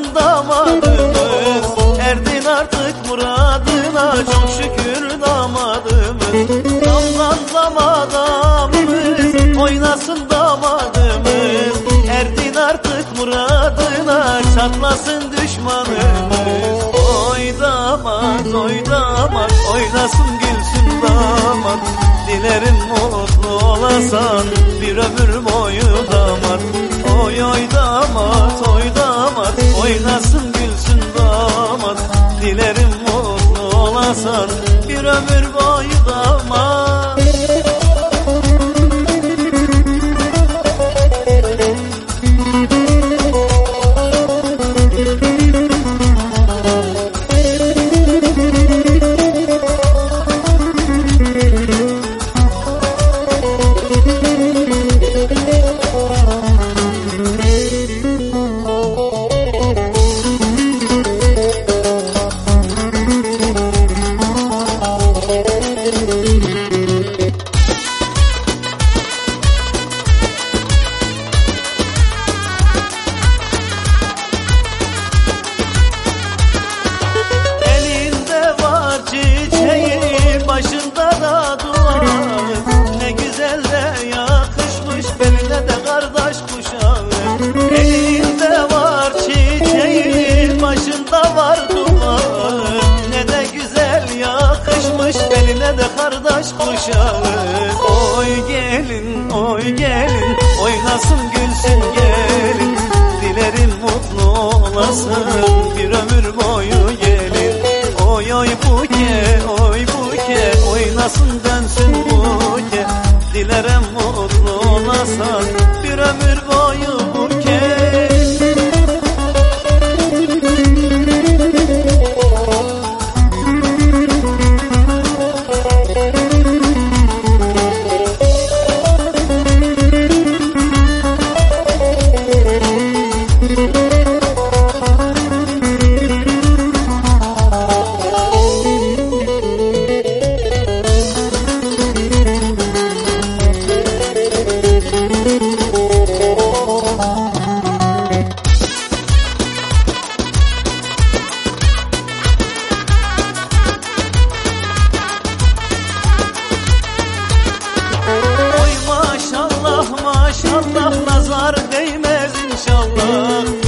varın damadımız Erdin artık muradına. Çok şükür damadımız Damdan damadımız oynasın damadımız Erdin artık muradına. Çatlasın düşmanımız. Oy damat oy damat. Oynasın gülsün damat. Dilerim mutlu olasan. Bir ömür boyu kuşağı Oy gelin oy gelin oynasın gülsün gelin. Dilerim mutlu olasın bir ömür boyu gelin. Oy oy buke oy buke oynasın dönsün buke Dilerim mutlu olasan nazar değmez inşallah